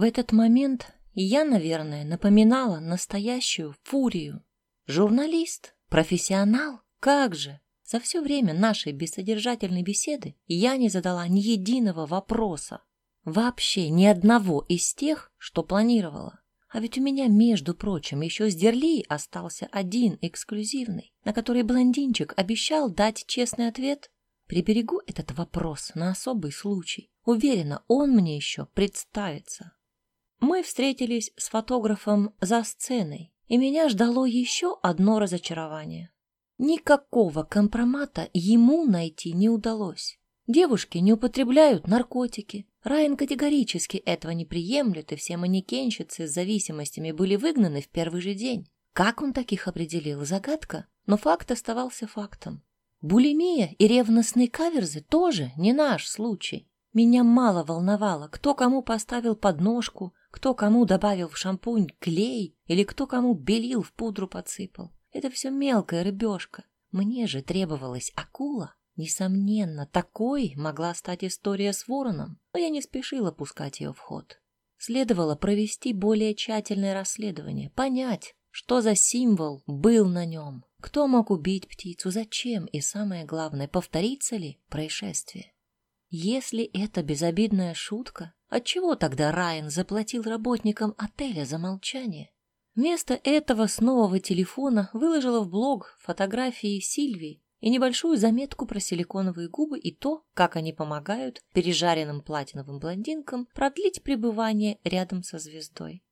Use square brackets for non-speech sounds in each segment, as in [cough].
В этот момент я, наверное, напоминала настоящую фурию. Журналист, профессионал, как же! За все время нашей бессодержательной беседы я не задала ни единого вопроса. Вообще ни одного из тех, что планировала. А ведь у меня, между прочим, еще с Дерли остался один эксклюзивный, на который блондинчик обещал дать честный ответ. Приберегу этот вопрос на особый случай. Уверена, он мне еще представится. Мы встретились с фотографом за сценой, и меня ждало еще одно разочарование. Никакого компромата ему найти не удалось. Девушки не употребляют наркотики. Райан категорически этого не приемлет, и все манекенщицы с зависимостями были выгнаны в первый же день. Как он таких определил? Загадка. Но факт оставался фактом. Булимия и ревностные каверзы тоже не наш случай. Меня мало волновало, кто кому поставил подножку, кто кому добавил в шампунь клей или кто кому белил в пудру подсыпал. Это все мелкая рыбешка. Мне же требовалась акула. Несомненно, такой могла стать история с вороном, но я не спешила пускать ее в ход. Следовало провести более тщательное расследование, понять, что за символ был на нем, кто мог убить птицу, зачем и, самое главное, повторится ли происшествие. Если это безобидная шутка, отчего тогда Райан заплатил работникам отеля за молчание? Вместо этого с нового телефона выложила в блог фотографии Сильвии и небольшую заметку про силиконовые губы и то, как они помогают пережаренным платиновым блондинкам продлить пребывание рядом со звездой.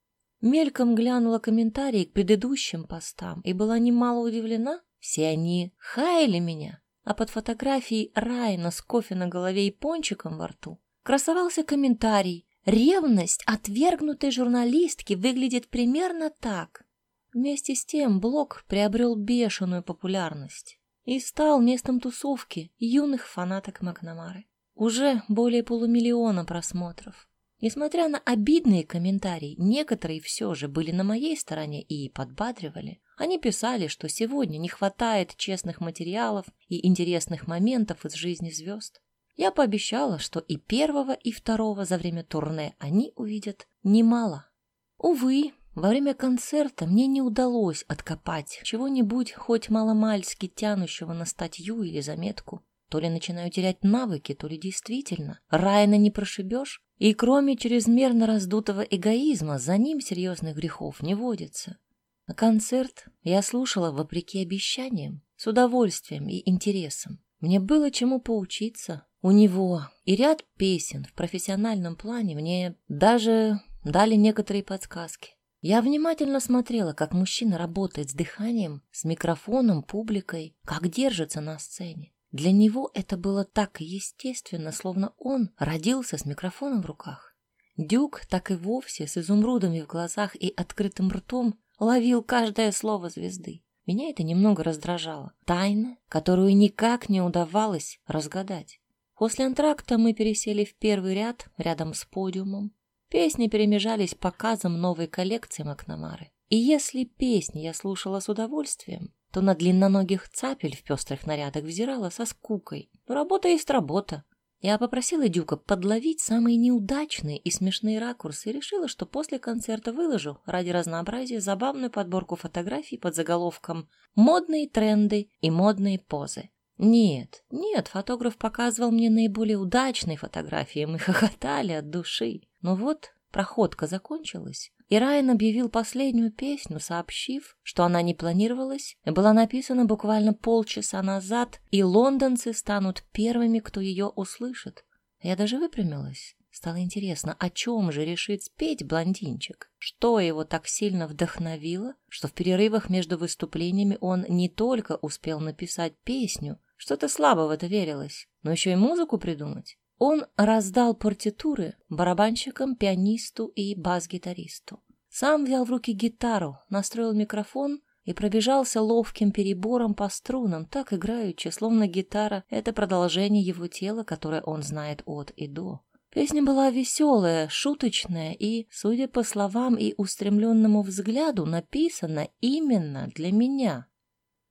Мельком глянула комментарии к предыдущим постам и была немало удивлена. Все они хаяли меня, а под фотографией Райана с кофе на голове и пончиком во рту красовался комментарий Ревность отвергнутой журналистки выглядит примерно так. Вместе с тем блог приобрел бешеную популярность и стал местом тусовки юных фанаток Макнамары. Уже более полумиллиона просмотров. Несмотря на обидные комментарии, некоторые все же были на моей стороне и подбадривали. Они писали, что сегодня не хватает честных материалов и интересных моментов из жизни звезд. Я пообещала, что и первого, и второго за время турне они увидят немало. Увы, во время концерта мне не удалось откопать чего-нибудь хоть маломальски тянущего на статью или заметку. То ли начинаю терять навыки, то ли действительно. Райана не прошибешь, и кроме чрезмерно раздутого эгоизма за ним серьезных грехов не водится. На концерт я слушала вопреки обещаниям, с удовольствием и интересом. Мне было чему поучиться, у него и ряд песен в профессиональном плане мне даже дали некоторые подсказки. Я внимательно смотрела, как мужчина работает с дыханием, с микрофоном, публикой, как держится на сцене. Для него это было так естественно, словно он родился с микрофоном в руках. Дюк так и вовсе с изумрудами в глазах и открытым ртом ловил каждое слово звезды. Меня это немного раздражало. Тайна, которую никак не удавалось разгадать. После антракта мы пересели в первый ряд, рядом с подиумом. Песни перемежались показом новой коллекции Макнамары. И если песни я слушала с удовольствием, то на длинноногих цапель в пестрых нарядах взирала со скукой. Но работа есть работа. Я попросила Дюка подловить самые неудачные и смешные ракурсы и решила, что после концерта выложу ради разнообразия забавную подборку фотографий под заголовком «Модные тренды и модные позы». Нет, нет, фотограф показывал мне наиболее удачные фотографии, мы [laughs] хохотали от души. Но вот проходка закончилась, и Райан объявил последнюю песню, сообщив, что она не планировалась, была написана буквально полчаса назад, и лондонцы станут первыми, кто ее услышит. Я даже выпрямилась. Стало интересно, о чем же решит спеть блондинчик? Что его так сильно вдохновило, что в перерывах между выступлениями он не только успел написать песню, что-то слабо в это верилось, но еще и музыку придумать. Он раздал партитуры барабанщикам, пианисту и бас-гитаристу. Сам взял в руки гитару, настроил микрофон и пробежался ловким перебором по струнам, так играючи, словно гитара — это продолжение его тела, которое он знает от и до. Песня была веселая, шуточная и, судя по словам и устремленному взгляду, написана именно для меня.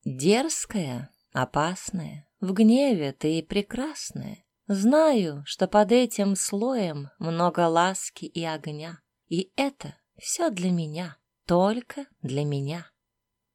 Дерзкая, опасная, в гневе ты прекрасная. Знаю, что под этим слоем много ласки и огня. И это все для меня, только для меня.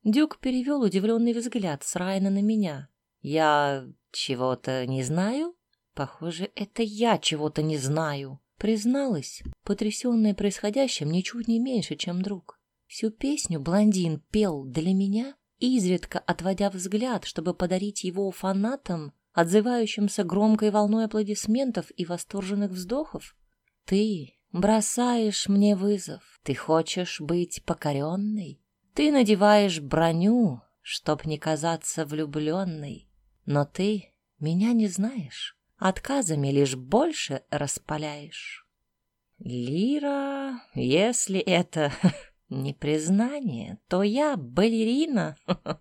Дюк перевел удивленный взгляд с Райана на меня. Я чего-то не знаю? Похоже, это я чего-то не знаю. Призналась, потрясенная происходящим ничуть не меньше, чем друг. Всю песню блондин пел для меня, изредка отводя взгляд, чтобы подарить его фанатам, отзывающимся громкой волной аплодисментов и восторженных вздохов. Ты бросаешь мне вызов, ты хочешь быть покоренной, ты надеваешь броню, чтоб не казаться влюбленной, но ты меня не знаешь, отказами лишь больше распаляешь. Лира, если это [laughs] не признание, то я балерина [laughs]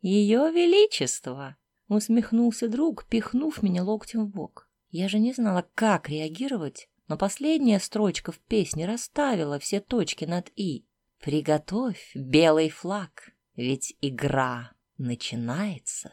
ее величества, усмехнулся друг, пихнув меня локтем в бок. Я же не знала, как реагировать, но последняя строчка в песне расставила все точки над «и». «Приготовь белый флаг, ведь игра начинается».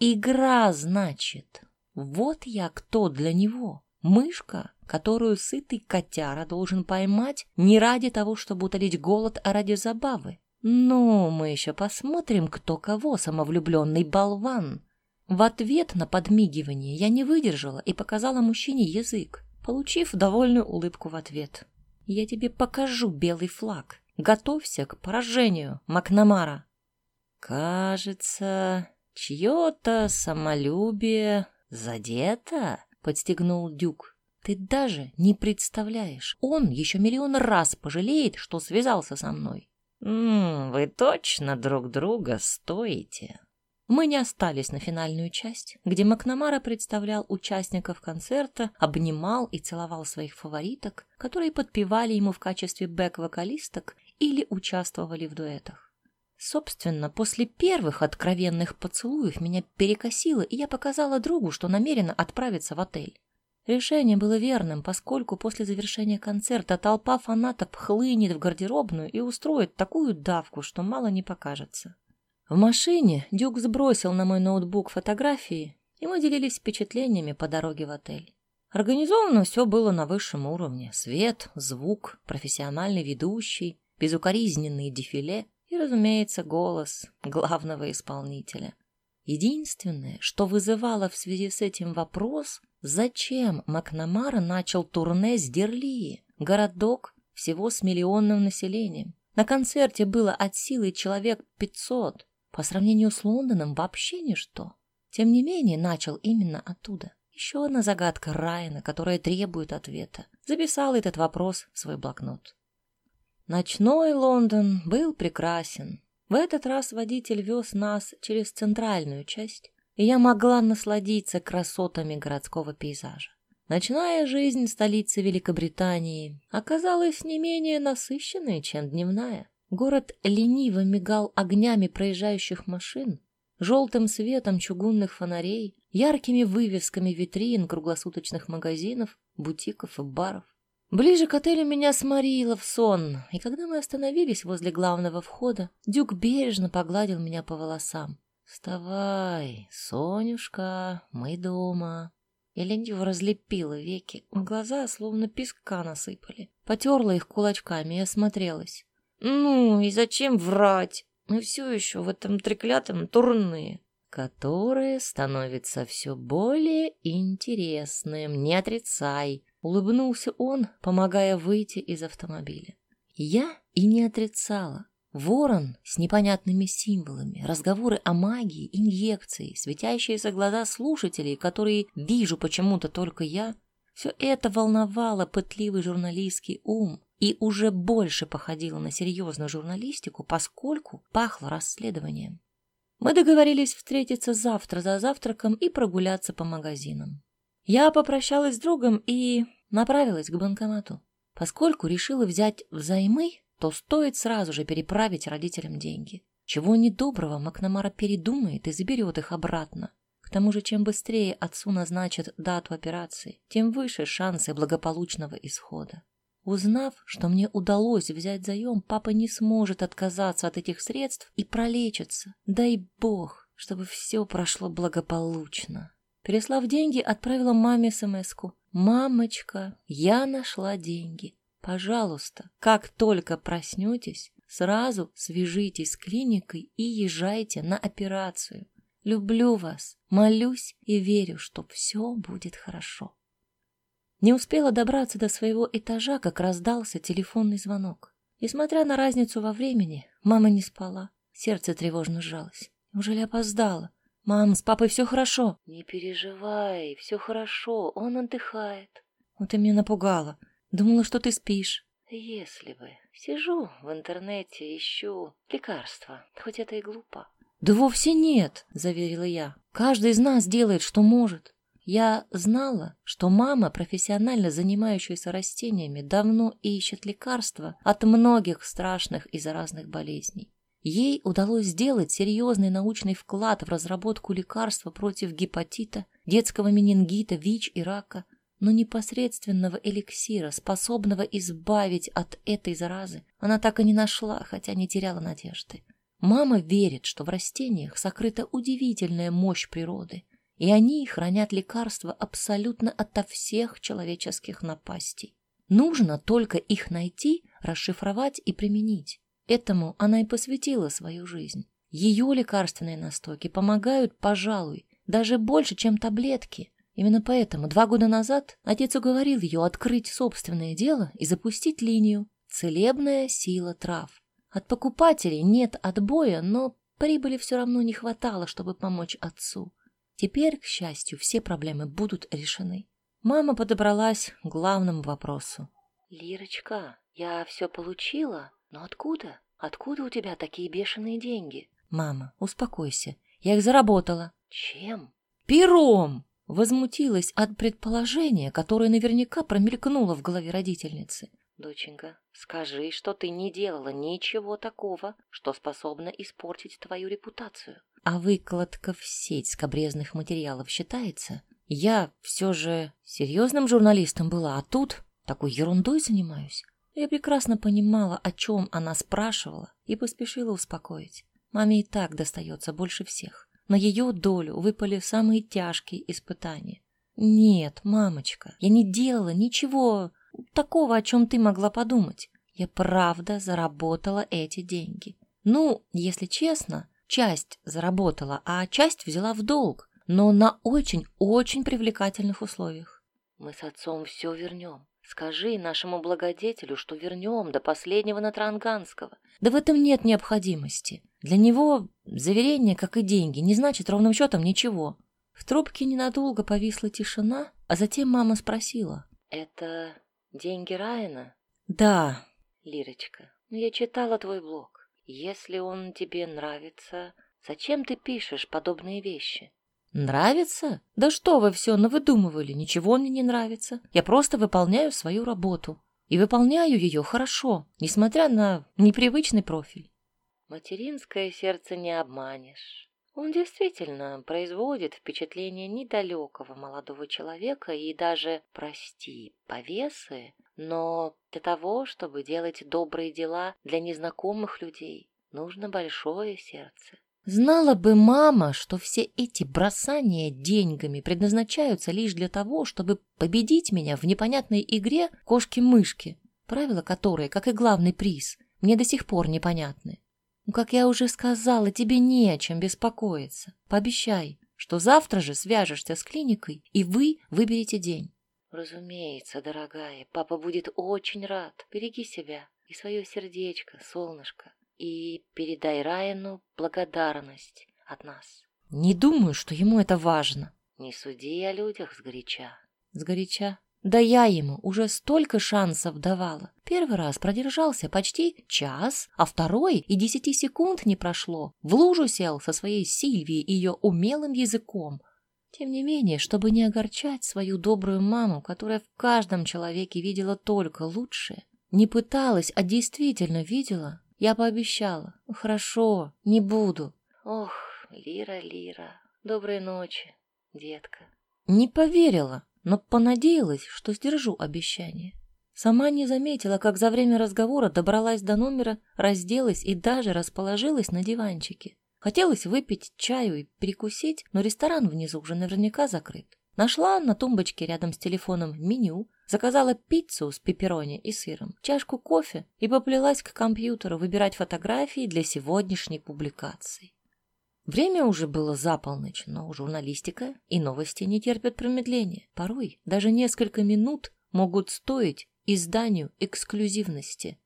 «Игра, значит, вот я кто для него». Мышка, которую сытый котяра должен поймать не ради того, чтобы утолить голод, а ради забавы. Ну, мы еще посмотрим, кто кого, самовлюбленный болван. В ответ на подмигивание я не выдержала и показала мужчине язык, получив довольную улыбку в ответ. «Я тебе покажу белый флаг. Готовься к поражению, Макнамара». «Кажется, чье-то самолюбие задето?» подстегнул Дюк. Ты даже не представляешь, он еще миллион раз пожалеет, что связался со мной. М вы точно друг друга стоите. Мы не остались на финальную часть, где Макнамара представлял участников концерта, обнимал и целовал своих фавориток, которые подпевали ему в качестве бэк-вокалисток или участвовали в дуэтах. Собственно, после первых откровенных поцелуев меня перекосило, и я показала другу, что намерена отправиться в отель. Решение было верным, поскольку после завершения концерта толпа фанатов хлынет в гардеробную и устроит такую давку, что мало не покажется. В машине Дюк сбросил на мой ноутбук фотографии, и мы делились впечатлениями по дороге в отель. Организовано все было на высшем уровне. Свет, звук, профессиональный ведущий, безукоризненные дефиле — и, разумеется, голос главного исполнителя. Единственное, что вызывало в связи с этим вопрос, зачем Макнамара начал турне с Дерли, городок всего с миллионным населением. На концерте было от силы человек 500, по сравнению с Лондоном вообще ничто. Тем не менее, начал именно оттуда. Еще одна загадка Райана, которая требует ответа. Записал этот вопрос в свой блокнот. Ночной Лондон был прекрасен. В этот раз водитель вез нас через центральную часть, и я могла насладиться красотами городского пейзажа. Ночная жизнь столицы Великобритании оказалась не менее насыщенной, чем дневная. Город лениво мигал огнями проезжающих машин, желтым светом чугунных фонарей, яркими вывесками витрин круглосуточных магазинов, бутиков и баров. Ближе к отелю меня сморило в сон, и когда мы остановились возле главного входа, Дюк бережно погладил меня по волосам. «Вставай, Сонюшка, мы дома». Я лениво разлепила веки, глаза словно песка насыпали. Потерла их кулачками и осмотрелась. «Ну и зачем врать? Мы все еще в этом треклятом турне» которое становится все более интересным, не отрицай. Улыбнулся он, помогая выйти из автомобиля. Я и не отрицала. Ворон с непонятными символами, разговоры о магии, инъекции, светящиеся глаза слушателей, которые вижу почему-то только я, все это волновало пытливый журналистский ум и уже больше походило на серьезную журналистику, поскольку пахло расследованием. Мы договорились встретиться завтра за завтраком и прогуляться по магазинам. Я попрощалась с другом и направилась к банкомату. Поскольку решила взять взаймы, то стоит сразу же переправить родителям деньги. Чего недоброго Макнамара передумает и заберет их обратно. К тому же, чем быстрее отцу назначат дату операции, тем выше шансы благополучного исхода. Узнав, что мне удалось взять заем, папа не сможет отказаться от этих средств и пролечиться. Дай бог, чтобы все прошло благополучно. Переслав деньги, отправила маме смс -ку. «Мамочка, я нашла деньги. Пожалуйста, как только проснетесь, сразу свяжитесь с клиникой и езжайте на операцию. Люблю вас, молюсь и верю, что все будет хорошо. Не успела добраться до своего этажа, как раздался телефонный звонок. Несмотря на разницу во времени, мама не спала. Сердце тревожно сжалось. Неужели опоздала? «Мам, с папой все хорошо?» «Не переживай, все хорошо, он отдыхает». «Вот ты меня напугала. Думала, что ты спишь». «Если бы. Сижу в интернете, ищу лекарства. Хоть это и глупо». «Да вовсе нет», — заверила я. «Каждый из нас делает, что может». Я знала, что мама, профессионально занимающаяся растениями, давно ищет лекарства от многих страшных и заразных болезней. Ей удалось сделать серьезный научный вклад в разработку лекарства против гепатита, детского менингита, ВИЧ и рака, но непосредственного эликсира, способного избавить от этой заразы, она так и не нашла, хотя не теряла надежды. Мама верит, что в растениях сокрыта удивительная мощь природы, и они хранят лекарства абсолютно ото всех человеческих напастей. Нужно только их найти, расшифровать и применить. Этому она и посвятила свою жизнь. Ее лекарственные настойки помогают, пожалуй, даже больше, чем таблетки. Именно поэтому два года назад отец уговорил ее открыть собственное дело и запустить линию «Целебная сила трав». От покупателей нет отбоя, но прибыли все равно не хватало, чтобы помочь отцу. Теперь, к счастью, все проблемы будут решены. Мама подобралась к главному вопросу. «Лирочка, я все получила?» Но откуда? Откуда у тебя такие бешеные деньги? Мама, успокойся. Я их заработала. Чем? Пером! Возмутилась от предположения, которое наверняка промелькнуло в голове родительницы. Доченька, скажи, что ты не делала ничего такого, что способно испортить твою репутацию. А выкладка в сеть скобрезных материалов считается? Я все же серьезным журналистом была, а тут такой ерундой занимаюсь. Я прекрасно понимала, о чем она спрашивала, и поспешила успокоить. Маме и так достается больше всех. На ее долю выпали самые тяжкие испытания. Нет, мамочка, я не делала ничего такого, о чем ты могла подумать. Я правда заработала эти деньги. Ну, если честно, часть заработала, а часть взяла в долг, но на очень-очень привлекательных условиях. Мы с отцом все вернем. Скажи нашему благодетелю, что вернем до последнего Натранганского. Да в этом нет необходимости. Для него заверение, как и деньги, не значит ровным счетом ничего. В трубке ненадолго повисла тишина, а затем мама спросила. «Это деньги Райана?» «Да». «Лирочка, ну я читала твой блог. Если он тебе нравится, зачем ты пишешь подобные вещи? Нравится? Да что вы все навыдумывали, ничего мне не нравится. Я просто выполняю свою работу. И выполняю ее хорошо, несмотря на непривычный профиль. Материнское сердце не обманешь. Он действительно производит впечатление недалекого молодого человека и даже, прости, повесы, но для того, чтобы делать добрые дела для незнакомых людей, нужно большое сердце. Знала бы мама, что все эти бросания деньгами предназначаются лишь для того, чтобы победить меня в непонятной игре кошки-мышки, правила которой, как и главный приз, мне до сих пор непонятны. Ну, как я уже сказала, тебе не о чем беспокоиться. Пообещай, что завтра же свяжешься с клиникой, и вы выберете день. Разумеется, дорогая, папа будет очень рад. Береги себя и свое сердечко, солнышко и передай Райану благодарность от нас. Не думаю, что ему это важно. Не суди о людях сгоряча. Сгоряча? Да я ему уже столько шансов давала. Первый раз продержался почти час, а второй и десяти секунд не прошло. В лужу сел со своей Сильвией и ее умелым языком. Тем не менее, чтобы не огорчать свою добрую маму, которая в каждом человеке видела только лучшее, не пыталась, а действительно видела, я пообещала. Хорошо, не буду. Ох, Лира, Лира, доброй ночи, детка. Не поверила, но понадеялась, что сдержу обещание. Сама не заметила, как за время разговора добралась до номера, разделась и даже расположилась на диванчике. Хотелось выпить чаю и перекусить, но ресторан внизу уже наверняка закрыт. Нашла на тумбочке рядом с телефоном меню, заказала пиццу с пепперони и сыром, чашку кофе и поплелась к компьютеру выбирать фотографии для сегодняшней публикации. Время уже было за полночь, но журналистика и новости не терпят промедления. Порой даже несколько минут могут стоить изданию эксклюзивности.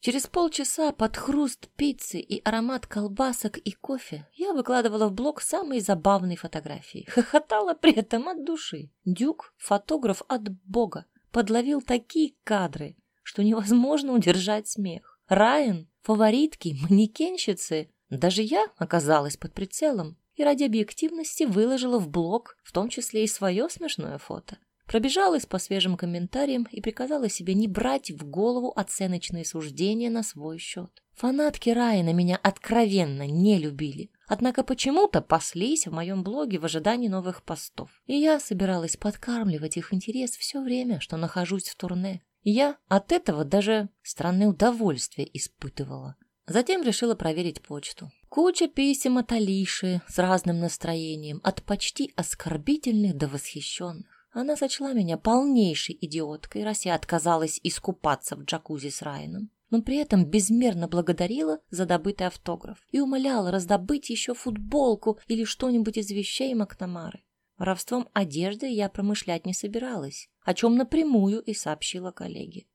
Через полчаса под хруст пиццы и аромат колбасок и кофе я выкладывала в блог самые забавные фотографии. Хохотала при этом от души. Дюк, фотограф от бога, подловил такие кадры, что невозможно удержать смех. Райан, фаворитки, манекенщицы. Даже я оказалась под прицелом и ради объективности выложила в блог, в том числе и свое смешное фото. Пробежалась по свежим комментариям и приказала себе не брать в голову оценочные суждения на свой счет. Фанатки Райана меня откровенно не любили, однако почему-то паслись в моем блоге в ожидании новых постов. И я собиралась подкармливать их интерес все время, что нахожусь в турне. я от этого даже странное удовольствие испытывала. Затем решила проверить почту. Куча писем от Алиши с разным настроением, от почти оскорбительных до восхищенных. Она сочла меня полнейшей идиоткой, раз я отказалась искупаться в джакузи с Райаном, но при этом безмерно благодарила за добытый автограф и умоляла раздобыть еще футболку или что-нибудь из вещей Макнамары. Воровством одежды я промышлять не собиралась, о чем напрямую и сообщила коллеге.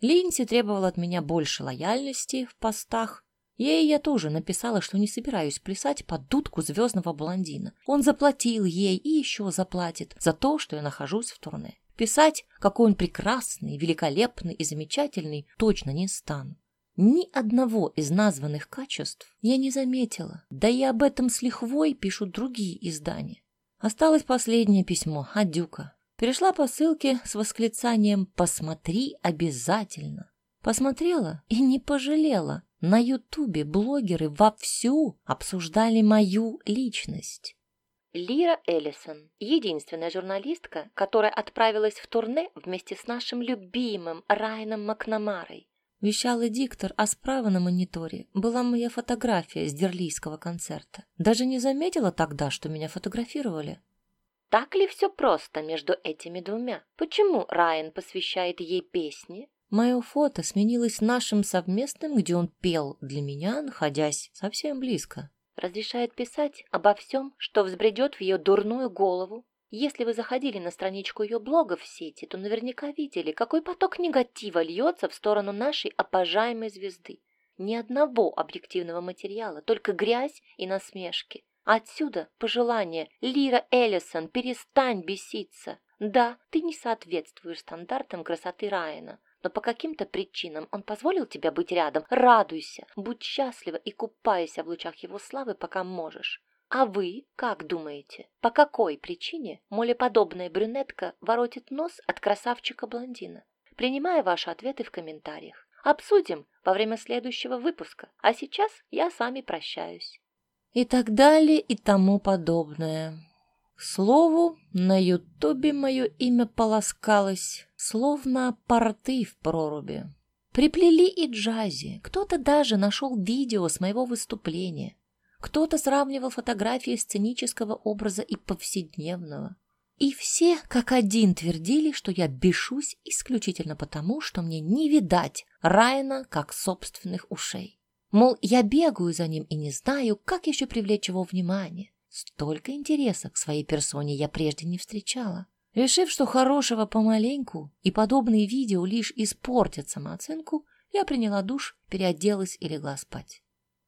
Линси требовала от меня больше лояльности в постах, Ей я тоже написала, что не собираюсь плясать под дудку звездного блондина. Он заплатил ей и еще заплатит за то, что я нахожусь в турне. Писать, какой он прекрасный, великолепный и замечательный, точно не стану. Ни одного из названных качеств я не заметила, да и об этом с лихвой пишут другие издания. Осталось последнее письмо от Дюка. Перешла по ссылке с восклицанием «Посмотри обязательно». Посмотрела и не пожалела. На Ютубе блогеры вовсю обсуждали мою личность. Лира Эллисон, единственная журналистка, которая отправилась в турне вместе с нашим любимым Райаном Макнамарой. Вещала диктор, а справа на мониторе была моя фотография с дерлийского концерта. Даже не заметила тогда, что меня фотографировали. Так ли все просто между этими двумя? Почему Райан посвящает ей песни, Мое фото сменилось нашим совместным, где он пел для меня, находясь совсем близко. Разрешает писать обо всем, что взбредет в ее дурную голову. Если вы заходили на страничку ее блога в сети, то наверняка видели, какой поток негатива льется в сторону нашей обожаемой звезды. Ни одного объективного материала, только грязь и насмешки. Отсюда пожелание «Лира Эллисон, перестань беситься». Да, ты не соответствуешь стандартам красоты Райана, но по каким-то причинам он позволил тебе быть рядом. Радуйся, будь счастлива и купайся в лучах его славы, пока можешь. А вы как думаете, по какой причине молеподобная брюнетка воротит нос от красавчика-блондина? Принимаю ваши ответы в комментариях. Обсудим во время следующего выпуска. А сейчас я с вами прощаюсь. И так далее и тому подобное. К слову, на ютубе мое имя полоскалось, словно порты в проруби. Приплели и джази, кто-то даже нашел видео с моего выступления, кто-то сравнивал фотографии сценического образа и повседневного. И все как один твердили, что я бешусь исключительно потому, что мне не видать Райана как собственных ушей. Мол, я бегаю за ним и не знаю, как еще привлечь его внимание. Столько интереса к своей персоне я прежде не встречала. Решив, что хорошего помаленьку и подобные видео лишь испортят самооценку, я приняла душ, переоделась и легла спать.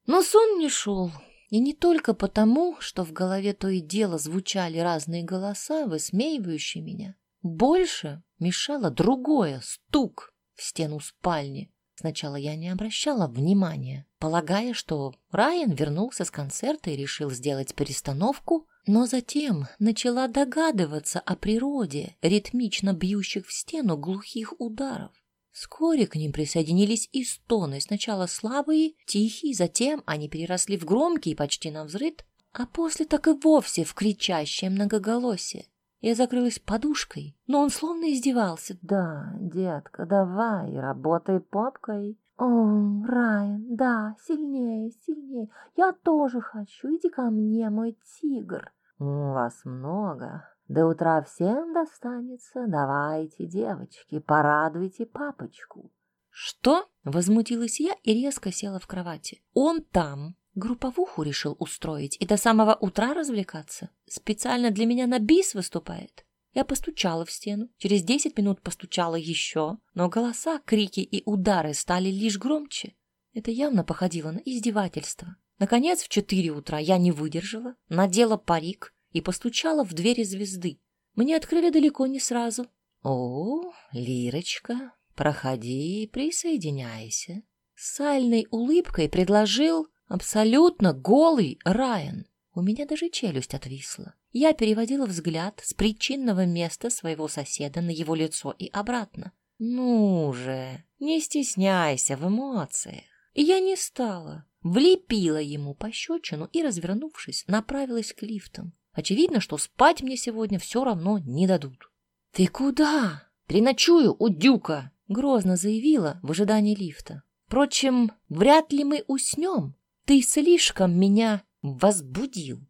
Но сон не шел. И не только потому, что в голове то и дело звучали разные голоса, высмеивающие меня. Больше мешало другое — стук в стену спальни. Сначала я не обращала внимания, полагая, что Райан вернулся с концерта и решил сделать перестановку, но затем начала догадываться о природе ритмично бьющих в стену глухих ударов. Вскоре к ним присоединились и стоны, сначала слабые, тихие, затем они переросли в громкие почти на взрыд, а после так и вовсе в кричащее многоголосие. Я закрылась подушкой, но он словно издевался. «Да, детка, давай, работай попкой». «О, Райан, да, сильнее, сильнее. Я тоже хочу. Иди ко мне, мой тигр». «У вас много. До утра всем достанется. Давайте, девочки, порадуйте папочку. Что? Возмутилась я и резко села в кровати. Он там. Групповуху решил устроить и до самого утра развлекаться. Специально для меня на бис выступает. Я постучала в стену, через десять минут постучала еще, но голоса, крики и удары стали лишь громче. Это явно походило на издевательство. Наконец, в четыре утра я не выдержала, надела парик и постучала в двери звезды. Мне открыли далеко не сразу. «О, Лирочка, проходи присоединяйся». С сальной улыбкой предложил абсолютно голый Райан. У меня даже челюсть отвисла. Я переводила взгляд с причинного места своего соседа на его лицо и обратно. «Ну же, не стесняйся в эмоциях». Я не стала. Влепила ему пощечину и, развернувшись, направилась к лифтам. Очевидно, что спать мне сегодня все равно не дадут. «Ты куда?» «Переночую у Дюка», — грозно заявила в ожидании лифта. «Впрочем, вряд ли мы уснем. Ты слишком меня возбудил».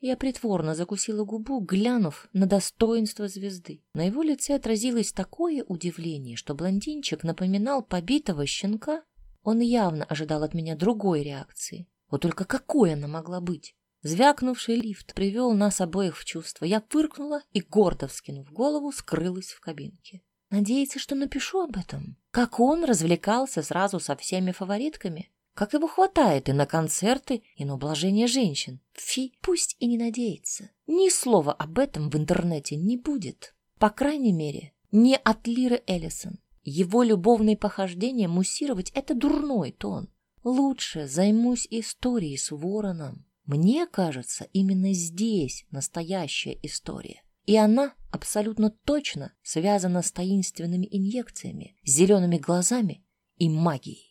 Я притворно закусила губу, глянув на достоинство звезды. На его лице отразилось такое удивление, что блондинчик напоминал побитого щенка. Он явно ожидал от меня другой реакции. Вот только какой она могла быть? Звякнувший лифт привел нас обоих в чувство. Я фыркнула и, гордо вскинув голову, скрылась в кабинке. Надеется, что напишу об этом. Как он развлекался сразу со всеми фаворитками. Как его хватает и на концерты, и на ублажение женщин. Фи, пусть и не надеется. Ни слова об этом в интернете не будет. По крайней мере, не от Лиры Эллисон. Его любовные похождения муссировать — это дурной тон. Лучше займусь историей с Вороном. Мне кажется, именно здесь настоящая история. И она абсолютно точно связана с таинственными инъекциями, зелеными глазами и магией.